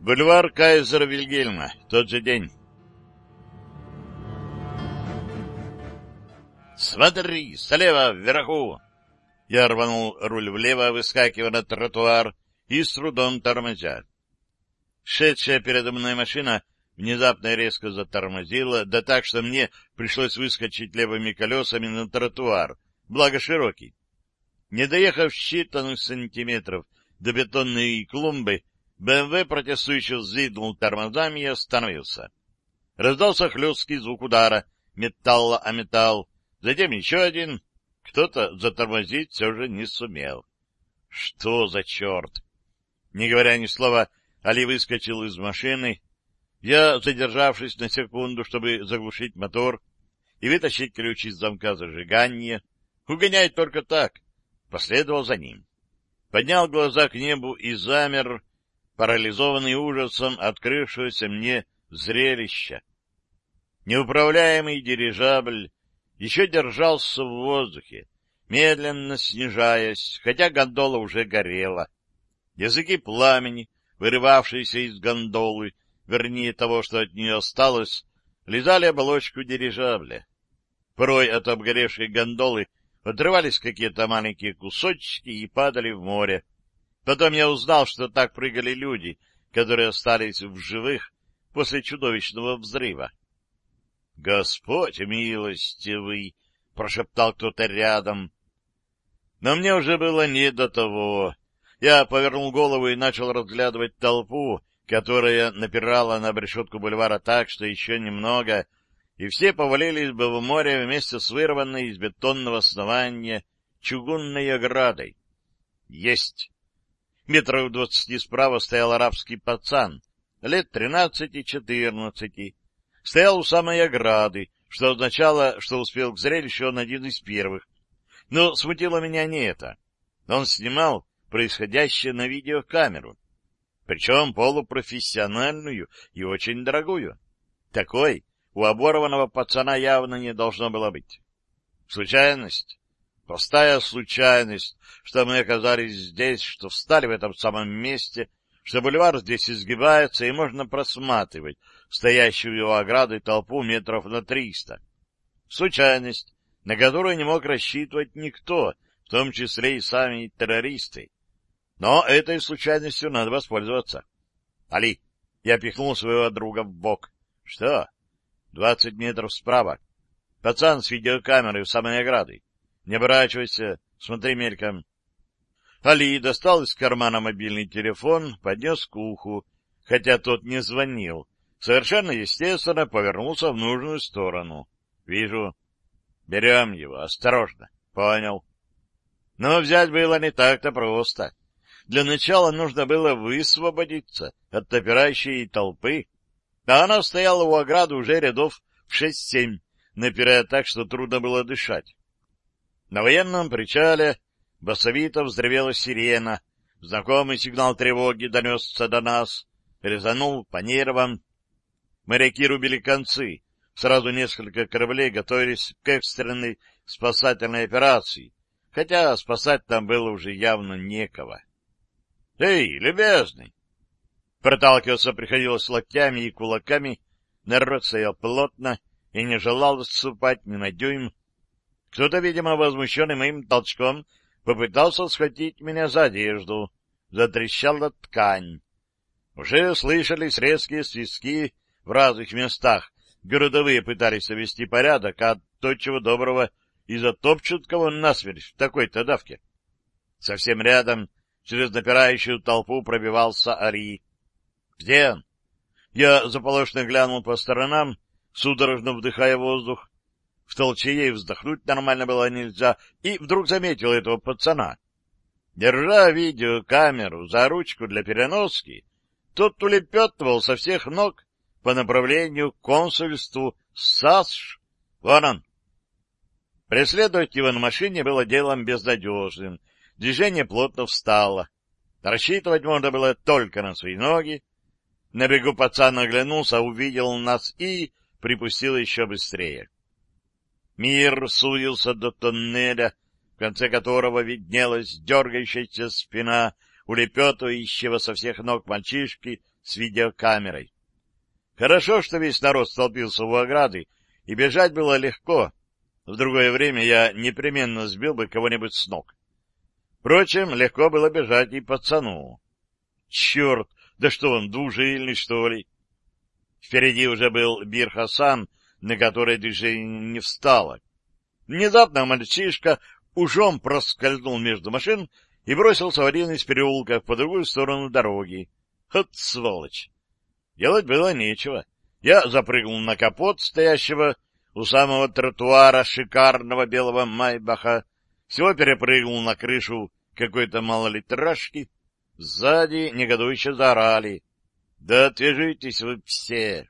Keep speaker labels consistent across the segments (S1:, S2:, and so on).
S1: Бульвар Кайзера Вильгельма. Тот же день. «Смотри, слева, вверху!» Я рванул руль влево, выскакивая на тротуар и с трудом тормозя. Шедшая передо мной машина внезапно резко затормозила, да так, что мне пришлось выскочить левыми колесами на тротуар, благо широкий. Не доехав считанных сантиметров до бетонной клумбы, БМВ протестующе взвизгнул тормозами и остановился. Раздался хлесткий звук удара, металла о металл, затем еще один. Кто-то затормозить все же не сумел. Что за черт? Не говоря ни слова, Али выскочил из машины. Я, задержавшись на секунду, чтобы заглушить мотор и вытащить ключ из замка зажигания, угоняет только так, последовал за ним. Поднял глаза к небу и замер, парализованный ужасом открывшегося мне зрелища. Неуправляемый дирижабль еще держался в воздухе, медленно снижаясь, хотя гондола уже горела. Языки пламени, вырывавшиеся из гондолы, вернее того, что от нее осталось, лизали оболочку дирижабля. Порой от обгоревшей гондолы отрывались какие-то маленькие кусочки и падали в море. Потом я узнал, что так прыгали люди, которые остались в живых после чудовищного взрыва. — Господь милостивый! — прошептал кто-то рядом. Но мне уже было не до того. Я повернул голову и начал разглядывать толпу, которая напирала на обрешетку бульвара так, что еще немного, и все повалились бы в море вместе с вырванной из бетонного основания чугунной оградой. Есть! Метров двадцати справа стоял арабский пацан, лет тринадцати-четырнадцати, стоял у самой ограды, что означало, что успел к зрелищу он один из первых. Но смутило меня не это. Он снимал происходящее на видеокамеру, причем полупрофессиональную и очень дорогую. Такой у оборванного пацана явно не должно было быть. Случайность? Простая случайность, что мы оказались здесь, что встали в этом самом месте, что бульвар здесь изгибается, и можно просматривать стоящую у ограды толпу метров на триста. Случайность, на которую не мог рассчитывать никто, в том числе и сами террористы. Но этой случайностью надо воспользоваться. Али, я пихнул своего друга в бок. Что? Двадцать метров справа. Пацан с видеокамерой у самой ограды. Не оборачивайся, смотри мельком. Али достал из кармана мобильный телефон, поднес к уху, хотя тот не звонил. Совершенно естественно повернулся в нужную сторону. Вижу. Берем его, осторожно. Понял. Но взять было не так-то просто. Для начала нужно было высвободиться от напирающей толпы, а она стояла у ограды уже рядов в шесть-семь, напирая так, что трудно было дышать. На военном причале басовито взревела сирена, знакомый сигнал тревоги донесся до нас, резанул по нервам. Моряки рубили концы, сразу несколько кораблей готовились к экстренной спасательной операции, хотя спасать там было уже явно некого. — Эй, любезный! Проталкиваться приходилось локтями и кулаками, народ стоял плотно и не желал отступать ни на дюйм, кто-то, видимо, возмущенный моим толчком, попытался схватить меня за одежду. Затрещала ткань. Уже слышались резкие свистки в разных местах. Городовые пытались совести порядок, а то, чего доброго, и затопчут кого насмерть в такой-то давке. Совсем рядом, через напирающую толпу, пробивался Ари. Где он? Я заполошно глянул по сторонам, судорожно вдыхая воздух в толчее ей вздохнуть нормально было нельзя, и вдруг заметил этого пацана. Держа видеокамеру за ручку для переноски, тот улепетывал со всех ног по направлению к консульству САСШ. Вон он. Преследовать его на машине было делом безнадежным. Движение плотно встало. Рассчитывать можно было только на свои ноги. На бегу пацан оглянулся, увидел нас и припустил еще быстрее. Мир сузился до тоннеля, в конце которого виднелась дергающаяся спина улепетывающего со всех ног мальчишки с видеокамерой. Хорошо, что весь народ столпился у ограды, и бежать было легко. В другое время я непременно сбил бы кого-нибудь с ног. Впрочем, легко было бежать и пацану. Черт, да что он, двужильный, что ли? Впереди уже был Бир Хасан, на который движение не встало. Внезапно мальчишка ужом проскользнул между машин и бросился в один из переулков по другую сторону дороги. От сволочь! Делать было нечего. Я запрыгнул на капот стоящего у самого тротуара шикарного белого майбаха, всего перепрыгнул на крышу какой-то малолитражки, сзади негодующе заорали. Да отвяжитесь вы все!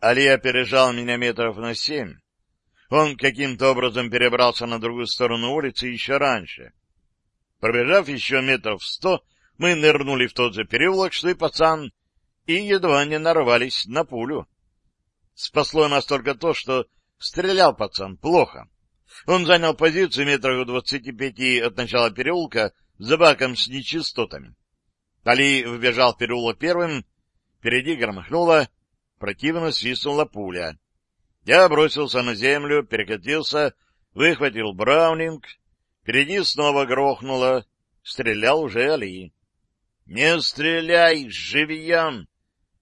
S1: Али опережал меня метров на семь. Он каким-то образом перебрался на другую сторону улицы еще раньше. Пробежав еще метров сто, мы нырнули в тот же переулок, что и пацан, и едва не нарвались на пулю. Спасло нас только то, что стрелял пацан плохо. Он занял позицию метров двадцати пяти от начала переулка за баком с нечистотами. Али вбежал в переулок первым, впереди громыхнуло, противно свистнула пуля. Я бросился на землю, перекатился, выхватил браунинг, впереди снова грохнуло, стрелял уже Али. — Не стреляй, живьем!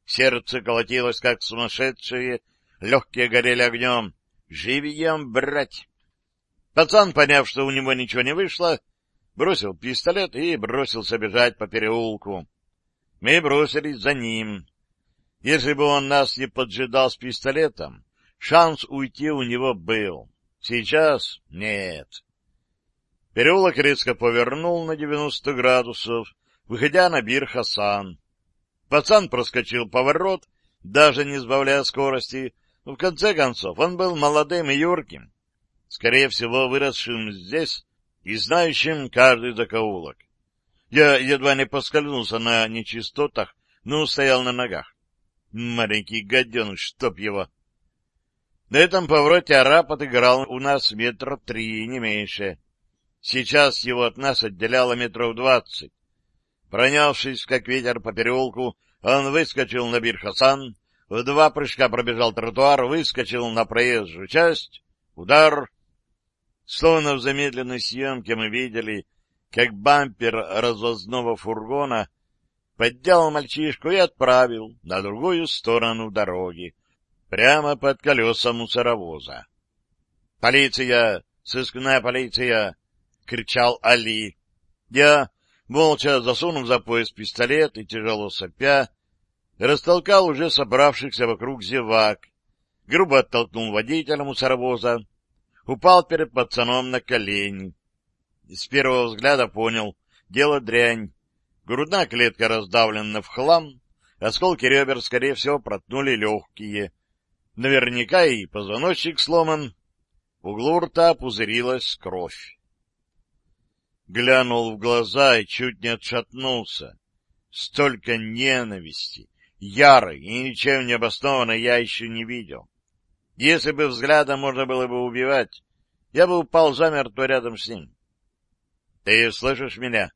S1: Сердце колотилось, как сумасшедшее, легкие горели огнем. Живьем, брать! Пацан, поняв, что у него ничего не вышло, бросил пистолет и бросился бежать по переулку. Мы бросились за ним. Если бы он нас не поджидал с пистолетом, шанс уйти у него был. Сейчас нет. Переулок резко повернул на девяносто градусов, выходя на бир Хасан. Пацан проскочил поворот, даже не сбавляя скорости, но в конце концов он был молодым и юрким, скорее всего, выросшим здесь и знающим каждый закоулок. Я едва не поскользнулся на нечистотах, но стоял на ногах. Маленький гаденыш, чтоб его! На этом повороте араб отыграл у нас метра три, не меньше. Сейчас его от нас отделяло метров двадцать. Пронявшись, как ветер по переулку, он выскочил на Бир-Хасан, в два прыжка пробежал тротуар, выскочил на проезжую часть, удар. Словно в замедленной съемке мы видели, как бампер развозного фургона поддел мальчишку и отправил на другую сторону дороги, прямо под колеса мусоровоза. «Полиция! Сыскная полиция!» — кричал Али. Я, молча засунув за пояс пистолет и тяжело сопя, растолкал уже собравшихся вокруг зевак, грубо оттолкнул водителя мусоровоза, упал перед пацаном на колени. С первого взгляда понял — дело дрянь. Грудная клетка раздавлена в хлам, осколки ребер, скорее всего, проткнули легкие. Наверняка и позвоночник сломан. В углу рта пузырилась кровь. Глянул в глаза и чуть не отшатнулся. Столько ненависти, ярой и ничем не обоснованной я еще не видел. Если бы взглядом можно было бы убивать, я бы упал замертво рядом с ним. — Ты слышишь меня?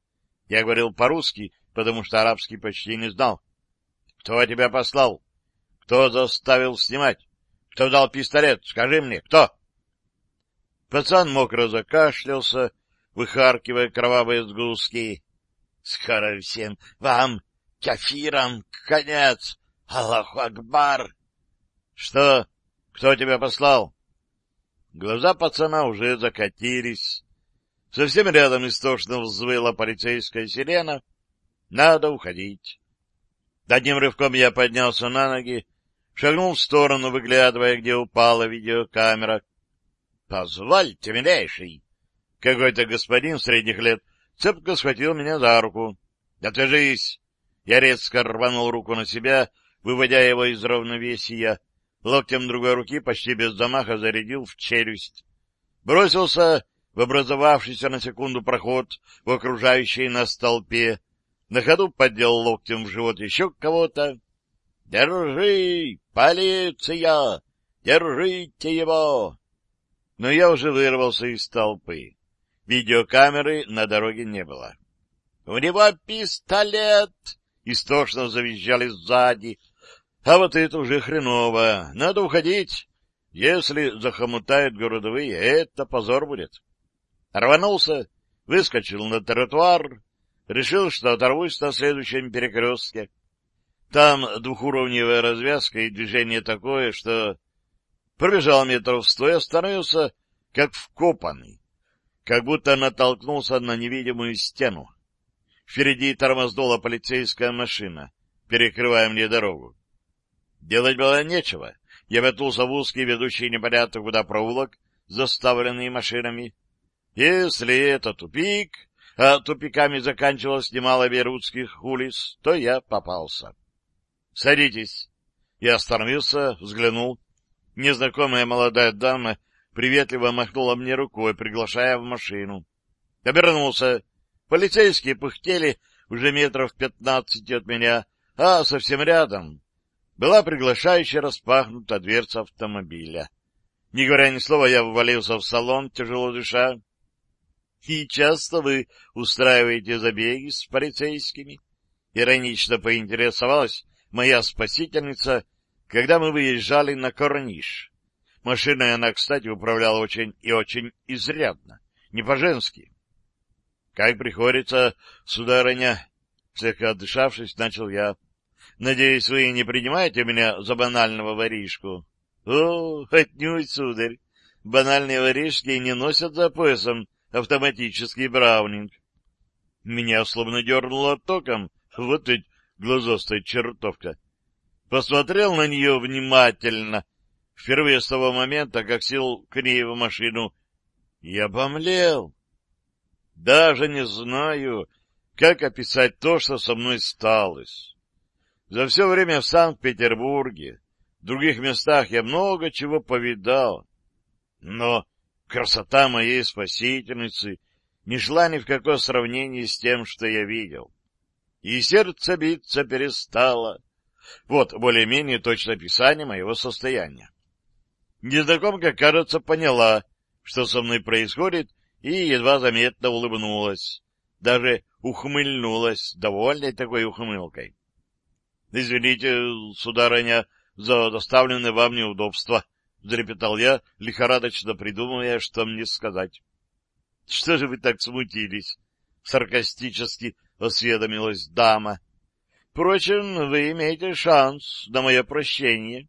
S1: Я говорил по-русски, потому что арабский почти не знал. — Кто тебя послал? Кто заставил снимать? Кто дал пистолет? Скажи мне, кто? Пацан мокро закашлялся, выхаркивая кровавые сгустки. — Скоро всем вам Кафирам конец! Аллаху Акбар! — Что? Кто тебя послал? Глаза пацана уже закатились. Совсем рядом истошно взвыла полицейская сирена. Надо уходить. Одним рывком я поднялся на ноги, шагнул в сторону, выглядывая, где упала видеокамера. — Позвольте, милейший! Какой-то господин средних лет цепко схватил меня за руку. — Отвяжись! Я резко рванул руку на себя, выводя его из равновесия. Локтем другой руки почти без замаха зарядил в челюсть. Бросился в образовавшийся на секунду проход в окружающей нас толпе. На ходу поддел локтем в живот еще кого-то. «Держи! Полиция! Держите его!» Но я уже вырвался из толпы. Видеокамеры на дороге не было. — У него пистолет! истошно завизжали сзади. А вот это уже хреново. Надо уходить. Если захомутают городовые, это позор будет. Рванулся, выскочил на тротуар, решил, что оторвусь на следующем перекрестке. Там двухуровневая развязка и движение такое, что... Пробежал метров сто и остановился, как вкопанный, как будто натолкнулся на невидимую стену. Впереди тормознула полицейская машина, перекрывая мне дорогу. Делать было нечего. Я метнулся в узкий, ведущий непонятно куда проулок, заставленный машинами. Если это тупик, а тупиками заканчивалось немало берутских улиц, то я попался. — Садитесь. Я остановился, взглянул. Незнакомая молодая дама приветливо махнула мне рукой, приглашая в машину. Обернулся. Полицейские пыхтели уже метров пятнадцати от меня, а совсем рядом была приглашающая распахнута дверца автомобиля. Не говоря ни слова, я ввалился в салон, тяжело дыша. — И часто вы устраиваете забеги с полицейскими? Иронично поинтересовалась моя спасительница, когда мы выезжали на Корниш. Машиной она, кстати, управляла очень и очень изрядно, не по-женски. — Как приходится, сударыня, слегка отдышавшись, начал я. — Надеюсь, вы не принимаете меня за банального воришку? — О, отнюдь, сударь. Банальные воришки не носят за поясом автоматический браунинг. Меня словно дернуло током. Вот ведь глазастая чертовка. Посмотрел на нее внимательно, впервые с того момента, как сел к ней в машину, и обомлел. Даже не знаю, как описать то, что со мной сталось. За все время в Санкт-Петербурге, в других местах я много чего повидал. Но красота моей спасительницы не шла ни в какое сравнение с тем, что я видел. И сердце биться перестало. Вот более-менее точное описание моего состояния. Незнакомка, кажется, поняла, что со мной происходит, и едва заметно улыбнулась. Даже ухмыльнулась, довольной такой ухмылкой. — Извините, сударыня, за доставленное вам неудобство, — зарепетал я, лихорадочно придумывая, что мне сказать. — Что же вы так смутились? — саркастически осведомилась дама. — Впрочем, вы имеете шанс на мое прощение,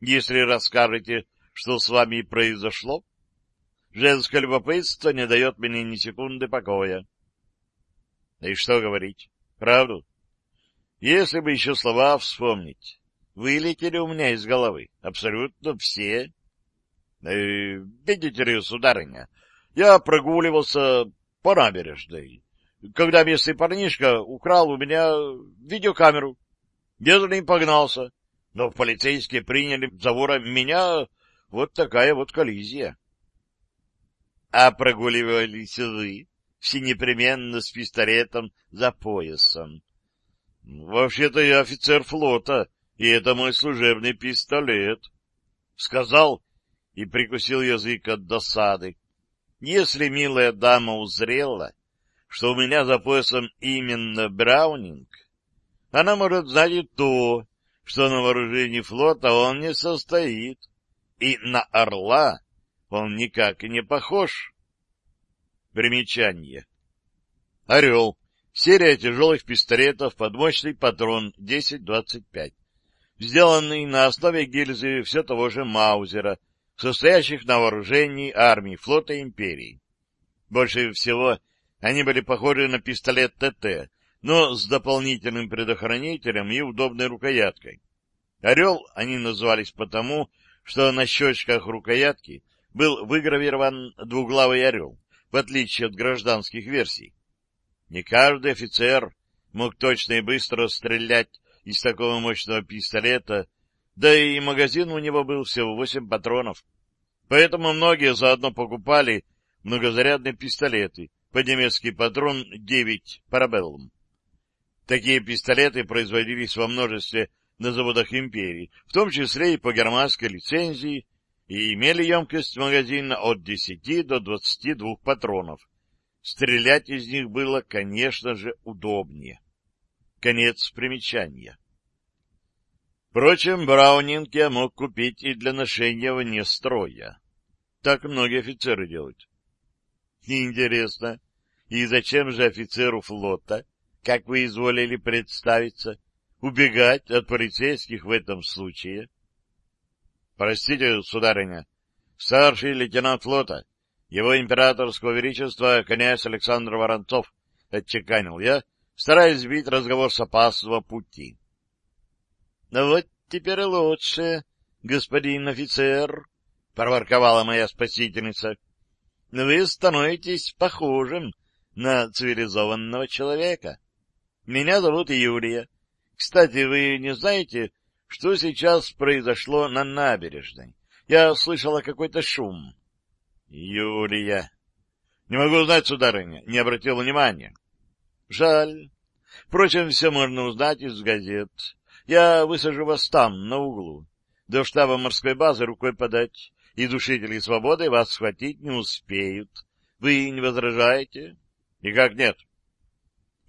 S1: если расскажете, что с вами произошло. Женское любопытство не дает мне ни секунды покоя. Да и что говорить? Правду? Если бы еще слова вспомнить. Вылетели у меня из головы. Абсолютно все. Э, видите ли, сударыня, я прогуливался по набережной, когда местный парнишка украл у меня видеокамеру. Я за ним погнался, но полицейские приняли за вора меня. Вот такая вот коллизия. А прогуливались вы все непременно с пистолетом за поясом. Вообще-то я офицер флота, и это мой служебный пистолет. Сказал и прикусил язык от досады. Если милая дама узрела, что у меня за поясом именно Браунинг, она может знать и то, что на вооружении флота он не состоит, и на орла он никак не похож. Примечание. Орел. Серия тяжелых пистолетов под мощный патрон 10-25, сделанный на основе гильзы все того же Маузера, состоящих на вооружении армии, флота империи. Больше всего они были похожи на пистолет ТТ, но с дополнительным предохранителем и удобной рукояткой. Орел они назывались потому, что на щечках рукоятки был выгравирован двуглавый орел, в отличие от гражданских версий. Не каждый офицер мог точно и быстро стрелять из такого мощного пистолета, да и магазин у него был всего восемь патронов. Поэтому многие заодно покупали многозарядные пистолеты, под немецкий патрон 9 парабеллум. Такие пистолеты производились во множестве на заводах империи, в том числе и по германской лицензии, и имели емкость магазина от 10 до 22 патронов. Стрелять из них было, конечно же, удобнее. Конец примечания. Впрочем, Браунинг я мог купить и для ношения вне строя. Так многие офицеры делают. Интересно, и зачем же офицеру флота, как вы изволили представиться, убегать от полицейских в этом случае? Простите, сударыня, старший лейтенант флота, его императорского величества князь Александр Воронцов, отчеканил я, стараясь сбить разговор с опасного пути. — Ну вот теперь лучше, господин офицер, — проворковала моя спасительница. — Вы становитесь похожим на цивилизованного человека. Меня зовут Юлия. Кстати, вы не знаете, что сейчас произошло на набережной? Я слышала какой-то шум. — Юлия. — Не могу знать, сударыня, не обратил внимания. — Жаль. Впрочем, все можно узнать из газет. Я высажу вас там, на углу. До штаба морской базы рукой подать и душители свободы вас схватить не успеют. Вы не возражаете? Никак нет.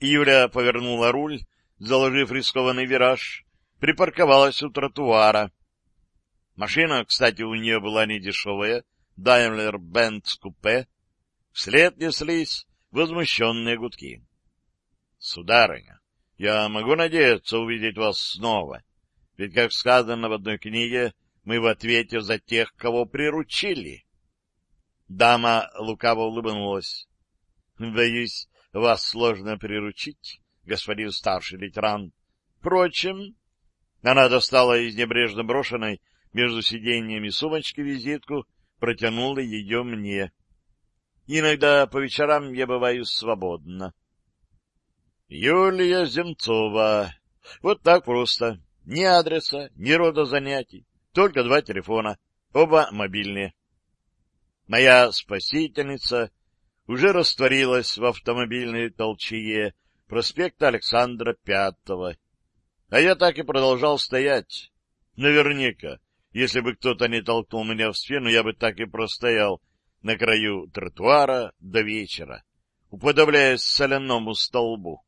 S1: Юля повернула руль, заложив рискованный вираж, припарковалась у тротуара. Машина, кстати, у нее была не дешевая, Daimler Benz купе. Вслед неслись возмущенные гудки. — Сударыня, я могу надеяться увидеть вас снова, ведь, как сказано в одной книге, мы в ответе за тех, кого приручили. Дама лукаво улыбнулась. — Боюсь, вас сложно приручить, господин старший лейтенант. Впрочем, она достала из небрежно брошенной между сиденьями сумочки визитку, протянула ее мне. Иногда по вечерам я бываю свободна. Юлия Земцова. Вот так просто. Ни адреса, ни рода занятий. Только два телефона, оба мобильные. Моя спасительница уже растворилась в автомобильной толчее проспекта Александра Пятого. А я так и продолжал стоять. Наверняка, если бы кто-то не толкнул меня в спину, я бы так и простоял на краю тротуара до вечера, уподобляясь соляному столбу.